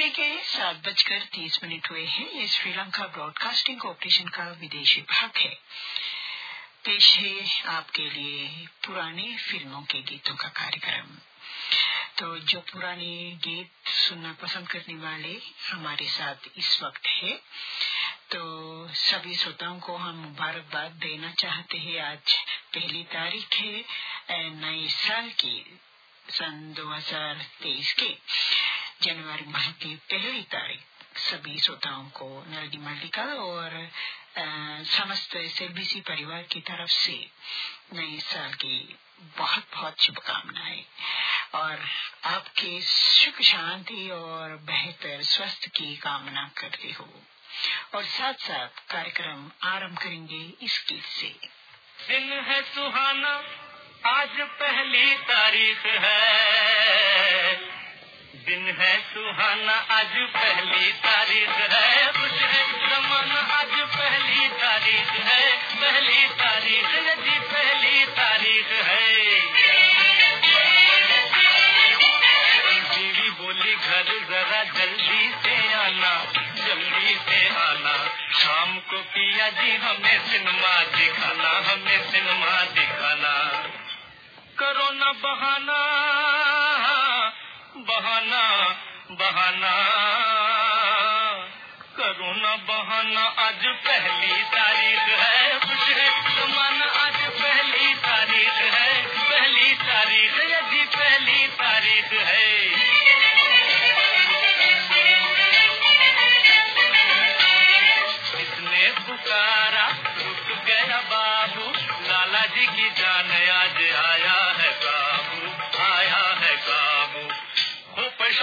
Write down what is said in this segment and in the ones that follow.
सुबह के सात बजकर तीस मिनट हुए हैं। ये श्रीलंका ब्रॉडकास्टिंग कॉरपोरेशन का विदेशी भाग है। पेश है आपके लिए पुराने फ़िल्मों के गीतों का कार्यक्रम। तो जो पुराने गीत सुनना पसंद करने वाले हमारे साथ इस वक्त है। तो सभी श्रोताओं को हम मुबारकबाद देना चाहते हैं। आज पहली तारीख है नए साल की, सन 2023 के। जनवरी माह की पहली तारीख सभी श्रोताओं को नरडी मल्लिका और समस्त एसएलबीसी परिवार की तरफ़ से नए साल की बहुत बहुत शुभकामनाएँ। और आपके सुख, शांति और बेहतर स्वास्थ्य की कामना करते हो। और साथ साथ कार्यक्रम आरंभ करेंगे इस गीत से। दिन है सुहाना, आज पहली तारीख है। दिन है सुहाना, आज पहली तारीख है। कुछ है जमाना आज पहली तारीख है। पहली तारीख जी पहली तारीख है। बीवी बोली, घर जरा जल्दी से आना, जल्दी से आना। शाम को पिया जी, हमें सिनेमा दिखाना, हमें सिनेमा दिखाना। करो न बहाना बहाना करो ना बहाना आज पहली तारीख है।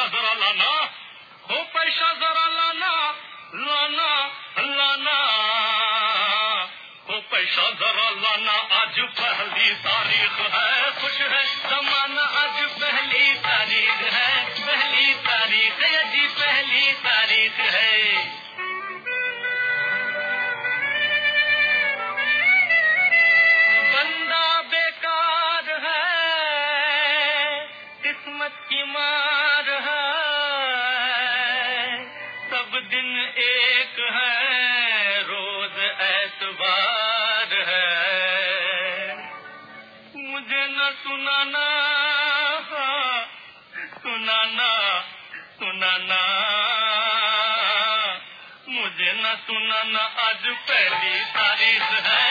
जरा लाना, हो पैसा जरा लाना लाना लाना। हो पैसा जरा लाना, आज पहली तारीख है, खुश है जमाना सुनाना सुनाना सुनाना। मुझे न सुनाना आज पहली तारीख है।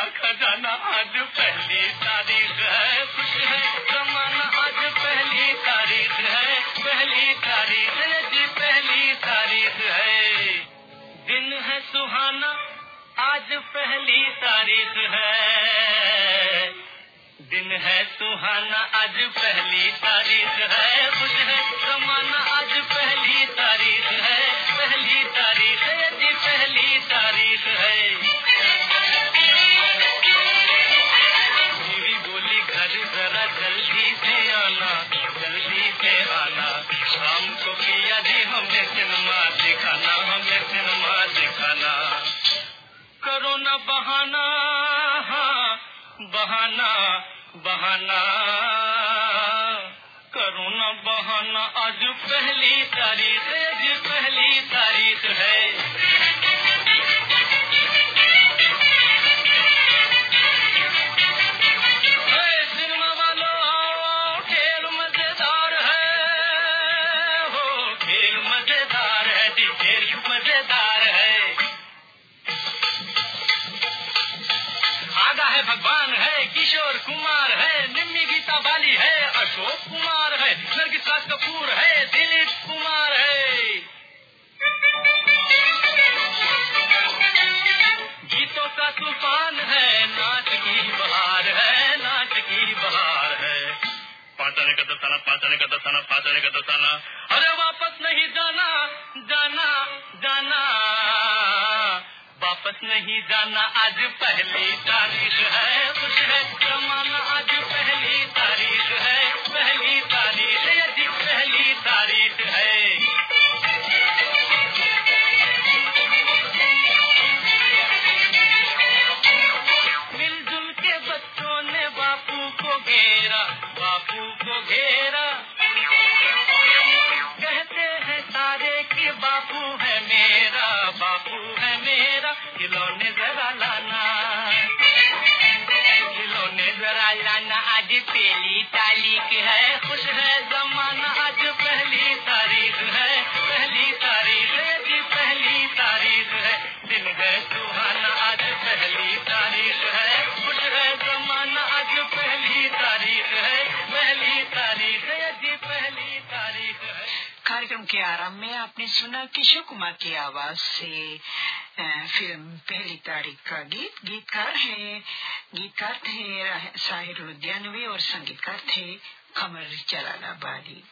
लुटेगा खजाना आज पहली तारीख है। कुछ है जमाना आज पहली तारीख है। पहली तारीख है जी, पहली तारीख है। दिन है सुहाना, आज पहली तारीख है। दिन है सुहाना, आज पहली तारीख है। कुछ है जमाना, आज पहली तारीख है। पहली तारीख है जी, पहली तारीख है। करो सुना किशोर कुमार की आवाज़ से फ़िल्म पहली तारीख का गीत, गीतकार है, गीतकार थे साहिर लुधियानवी और संगीतकार थे कमर जलालाबादी।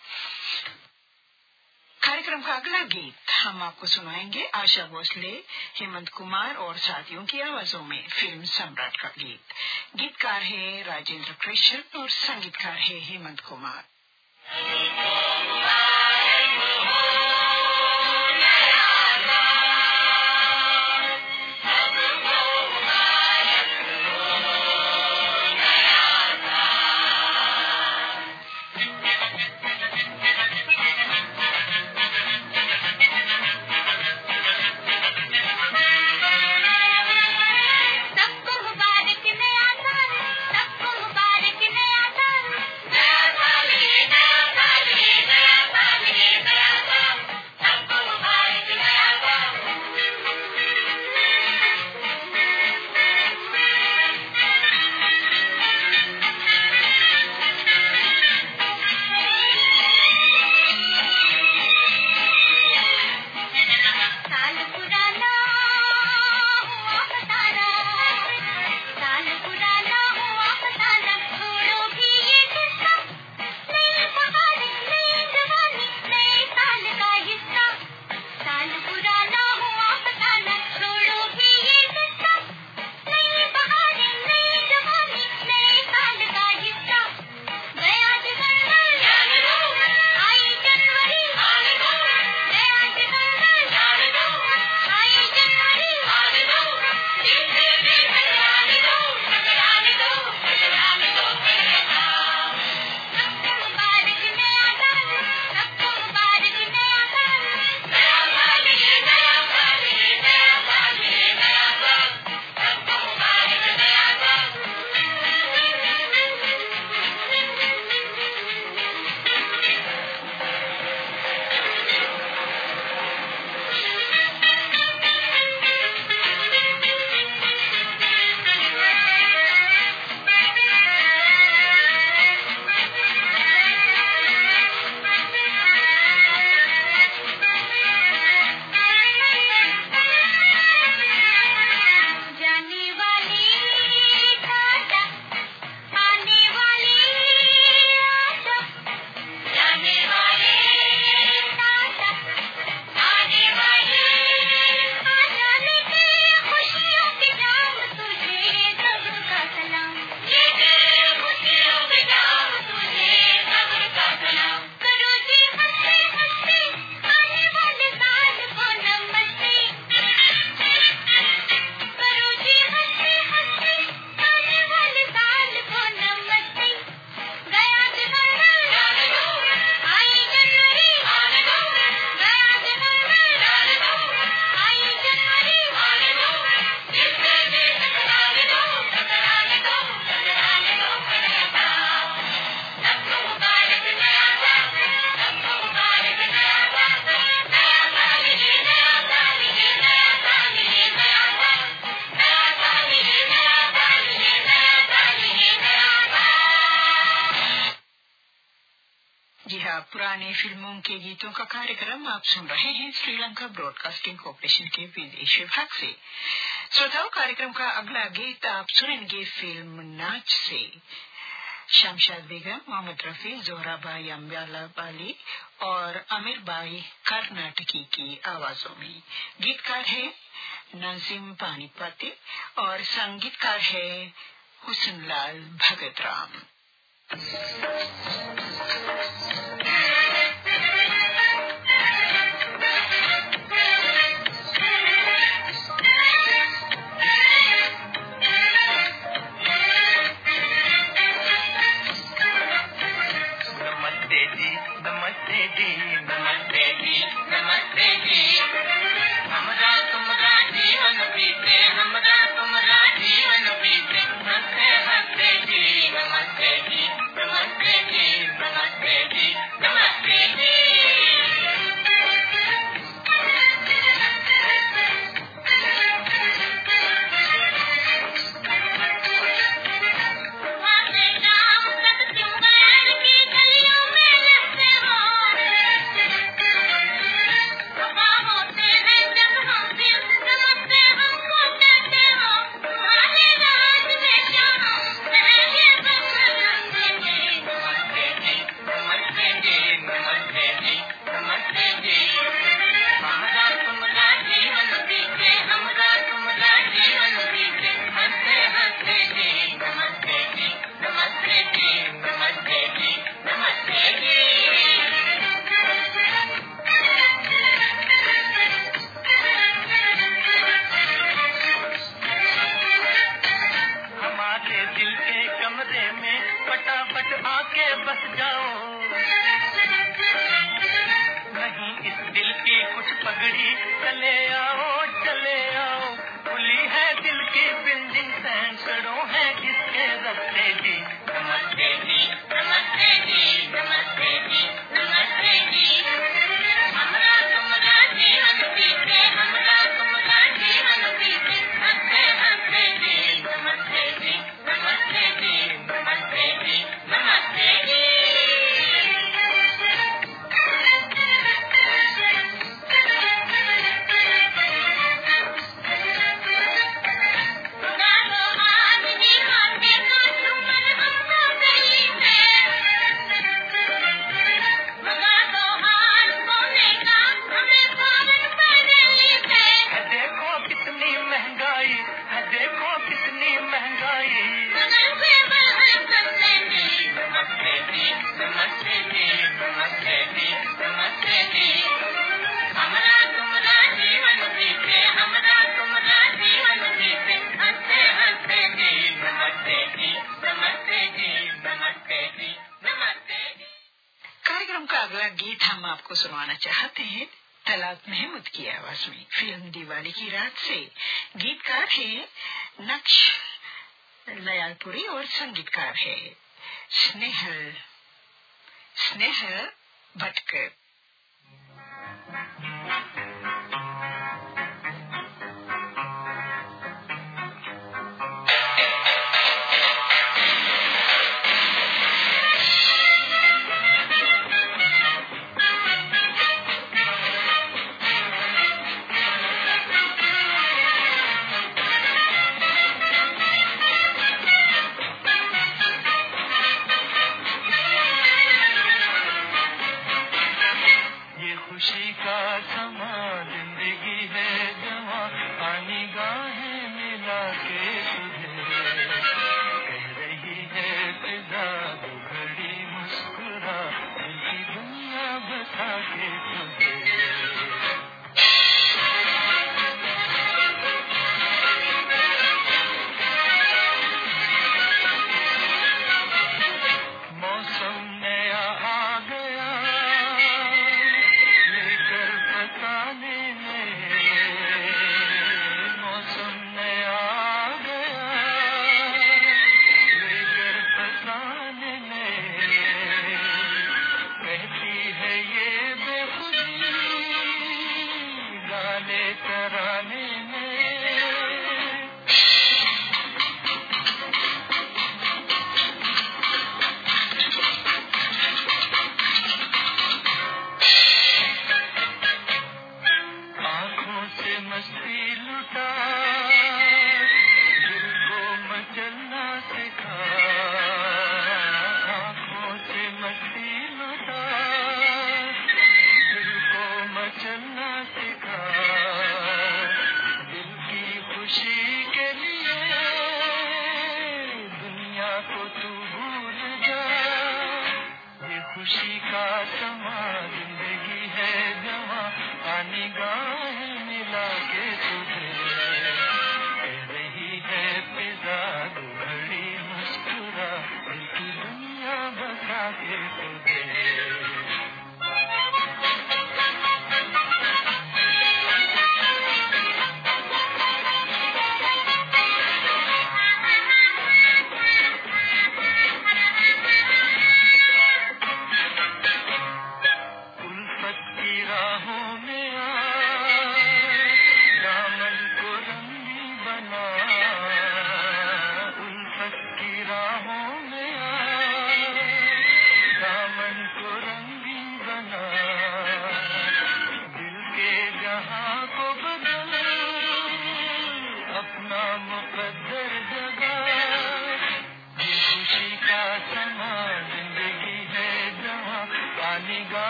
कार्यक्रम का अगला गीत हम आपको सुनाएँगे आशा भोसले, हेमंत कुमार और साथियों की आवाजों में फ़िल्म सम्राट का गीत। गीतकार है राजेंद्र कृष्ण और संगीतकार है हेमंत कुमार। के गीतों का कार्यक्रम आप सुन रहे हैं श्रीलंका ब्रॉडकास्टिंग कॉरपोरेशन के विदेश विभाग से। श्रोताओं, कार्यक्रम का अगला गीत आप सुनेंगे फ़िल्म नाच से। शमशाद बेगम, मोहम्मद रफी जोहराबाई अम्ब्याला बाली और आमिर बाई कर्नाटकी की आवाजों में। गीतकार है नजीम पानीपति और संगीतकार है हुसनलाल भगत राम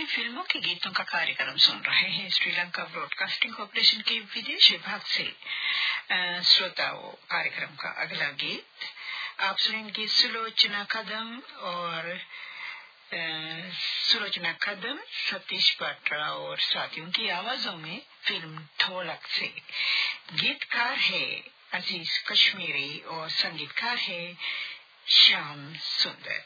अपने फ़िल्मों के गीतों का कार्यक्रम सुन रहे हैं। श्रीलंका ब्रॉडकास्टिंग कॉरपोरेशन के विदेश विभाग से श्रोताओं, कार्यक्रम का अगला गीत। आप सुनेंगे सुलोचना कदम और सुलोचना कदम सतीश पाटरा और साथियों की आवाजों में फ़िल्म ढोलक से। गीतकार है अज़ीज़ कश्मीरी और संगीतकार है श्याम सुंदर।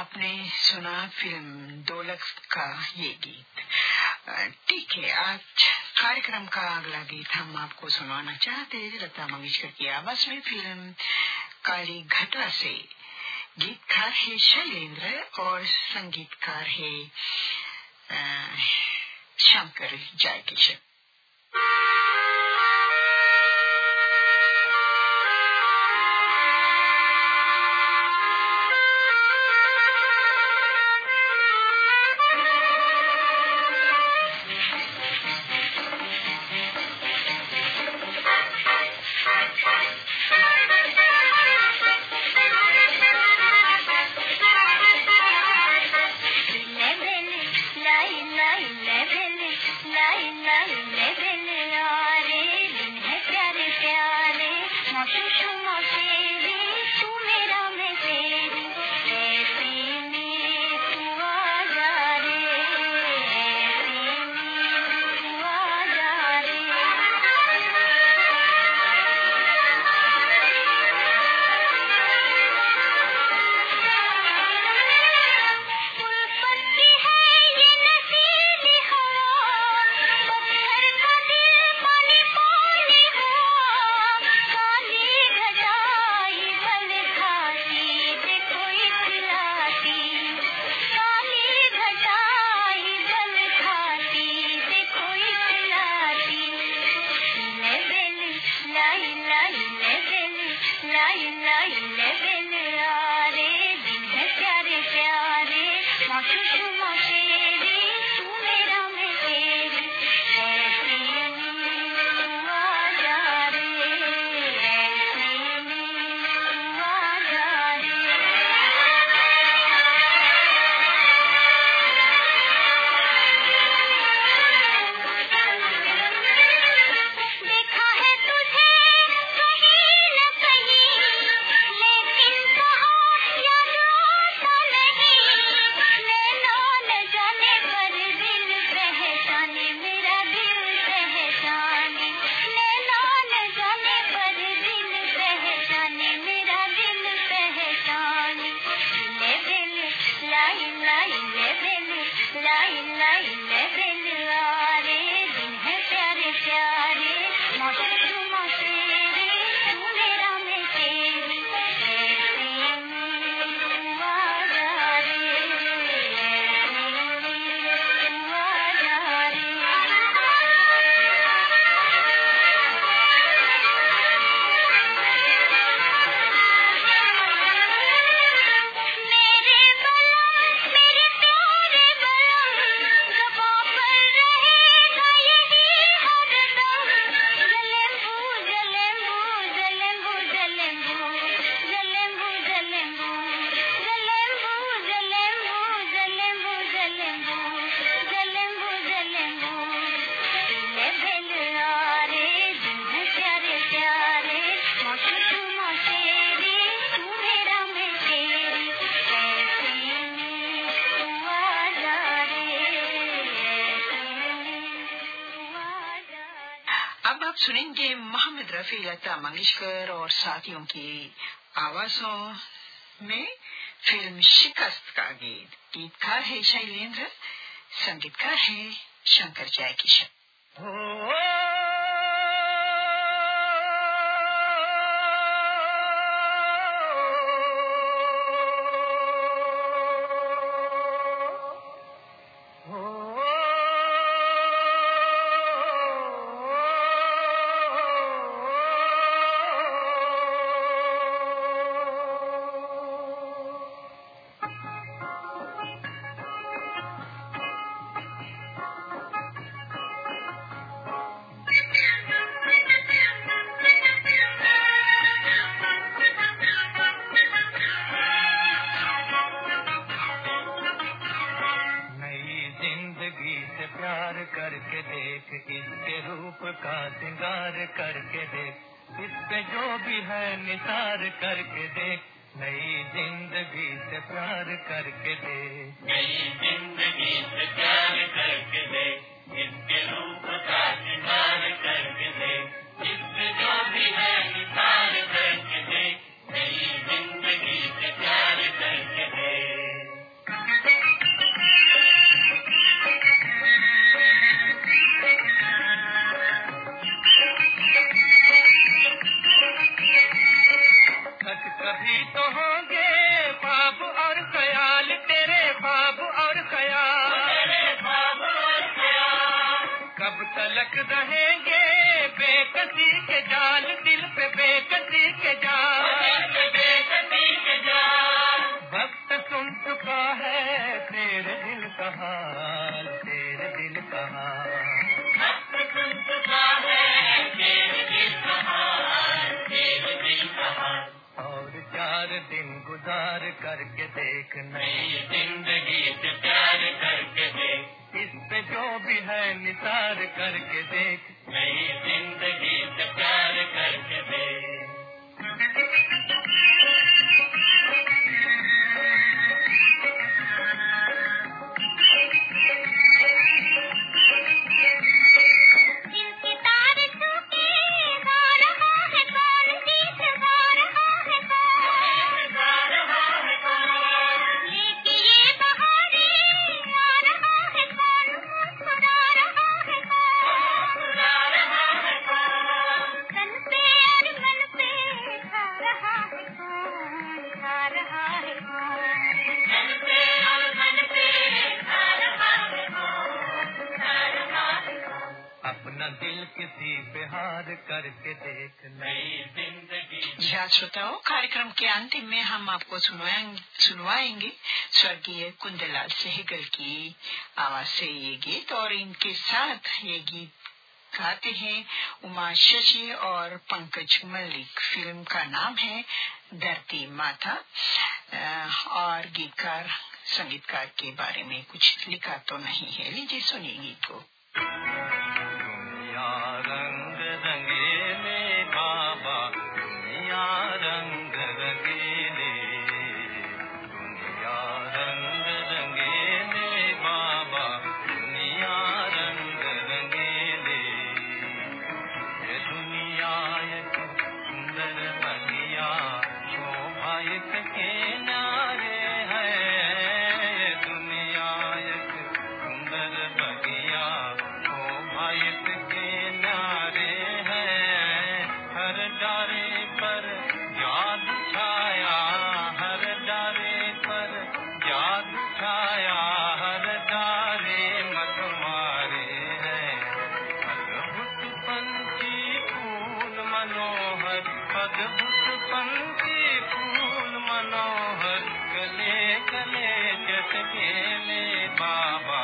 आपने सुना फ़िल्म दौलत का ये गीत। ठीक है, आज कार्यक्रम का अगला गीत हम आपको सुनाना चाहते हैं। लता मंगेशकर की आवाज़ में फ़िल्म काली घटा से। गीतकार है शैलेंद्र और संगीतकार है शंकर जयकिशन। फिर लता मंगेशकर और साथियों की आवाजों में फ़िल्म शिकस्त का गीत गीतकार है शैलेंद्र संगीतकार है शंकर जय किशन आपको सुनवाएँगे सुनवाएँगे। स्वर्गीय कुंदलाल सहगल की आवाज़ से ये गीत और इनके साथ ये गीत गाते हैं उमा शशि और पंकज मल्लिक। फ़िल्म का नाम है धरती माता। और गीतकार, संगीतकार के बारे में कुछ लिखा तो नहीं है। लीजिए सुनिए गीत को। मनोहर गले गले चटके ले बाबा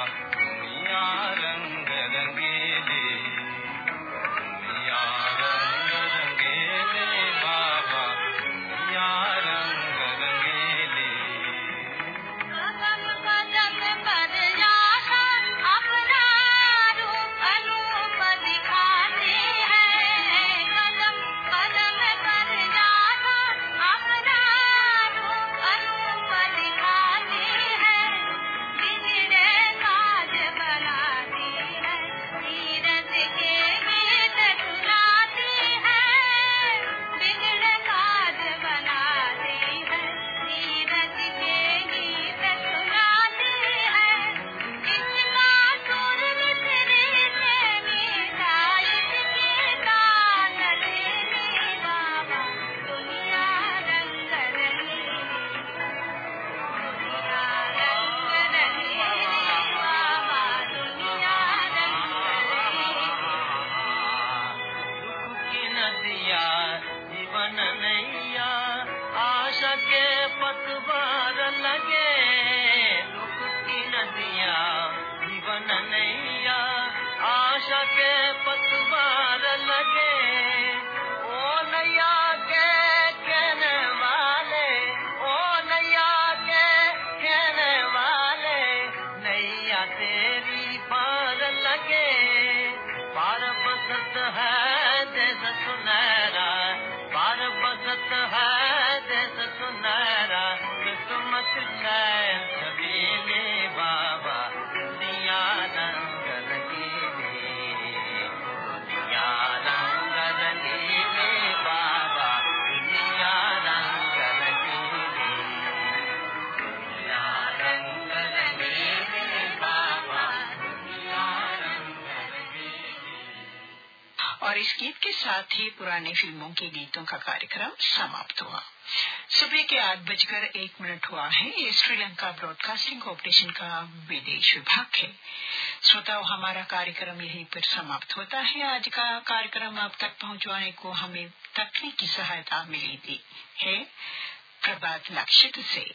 गीत के साथ ही पुरानी फ़िल्मों के गीतों का कार्यक्रम समाप्त हुआ। सुबह के आठ बजकर एक मिनट हुआ है। ये श्रीलंका ब्रॉडकास्टिंग कॉरपोरेशन का विदेश विभाग है। श्रोताओं, हमारा कार्यक्रम यहीं पर समाप्त होता है। आज का कार्यक्रम आप तक पहुंचवाने को हमें तकनीकी सहायता मिली थी है प्रभात लक्षित से।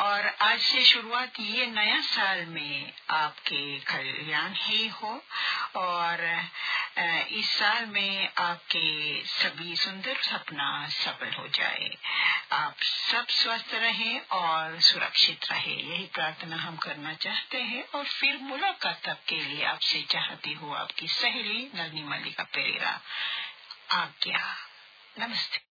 और आज से शुरुआत ये नया साल में आपके कल्याण ही हो। और इस साल में आपके सभी सुंदर सपना सफल हो जाए। आप सब स्वस्थ रहें और सुरक्षित रहे। यही प्रार्थना हम करना चाहते हैं और फिर मुलाकात के लिए आपसे चाहती हूँ आपकी सहेली नलनी मल्लिका पेरेरा। आज्ञा। नमस्ते।